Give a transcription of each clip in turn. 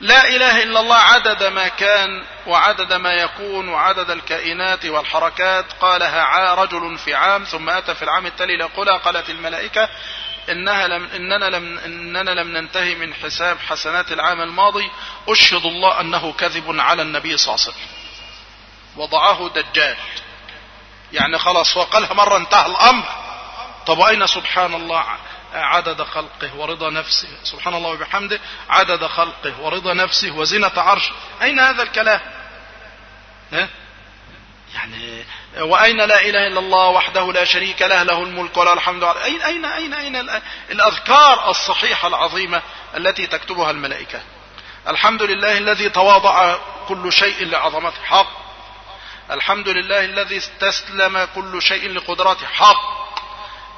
لا إله إلا الله عدد ما كان وعدد ما يكون وعدد الكائنات والحركات. قالها رجل في عام ثم أتى في العام التالي ليقولها قالت الملائكة إنها لم إننا لم إننا لم ننتهي من حساب حسنات العام الماضي. أشهد الله أنه كذب على النبي صلى الله عليه وسلم. وضعه دجال. يعني خلاص وقالها مرة انتهى الأمر. طب وأين سبحان الله؟ عدد خلقه ورضا نفسه. سبحان الله وبحمده عدد خلقه ورضا نفسه وزنة عرشه. أين هذا الكلام؟ ها؟ يعني وأين لا إله إلا الله وحده لا شريك له له الملك وله الحمد أين أين أين أين الأذكار الصحيحة العظيمة التي تكتبها الملائكة؟ الحمد لله الذي تواضع كل شيء لعظمته حق. الحمد لله الذي استسلم كل شيء لقدرته حق.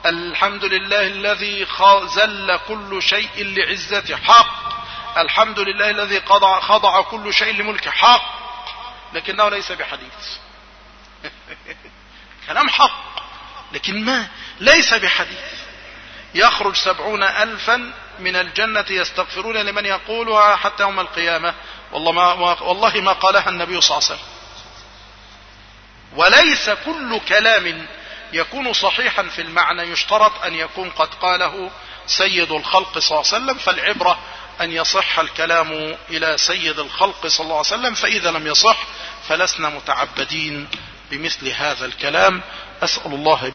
الحمد لله الذي زل كل شيء لعزته حق. الحمد لله الذي خضع, خضع كل شيء لملكه حق. لكنه ليس بحديث. كلام حق. لكن ما؟ ليس بحديث. يخرج سبعون ألفا من الجنة يستغفرون لمن يقولها حتى يوم القيامة. والله ما, والله ما قالها النبي صلى الله عليه وسلم. وليس كل كلام يكون صحيحا في المعنى يشترط أن يكون قد قاله سيد الخلق صلى الله عليه وسلم فالعبرة أن يصح الكلام إلى سيد الخلق صلى الله عليه وسلم فإذا لم يصح فلسنا متعبدين بمثل هذا الكلام. أسأل الله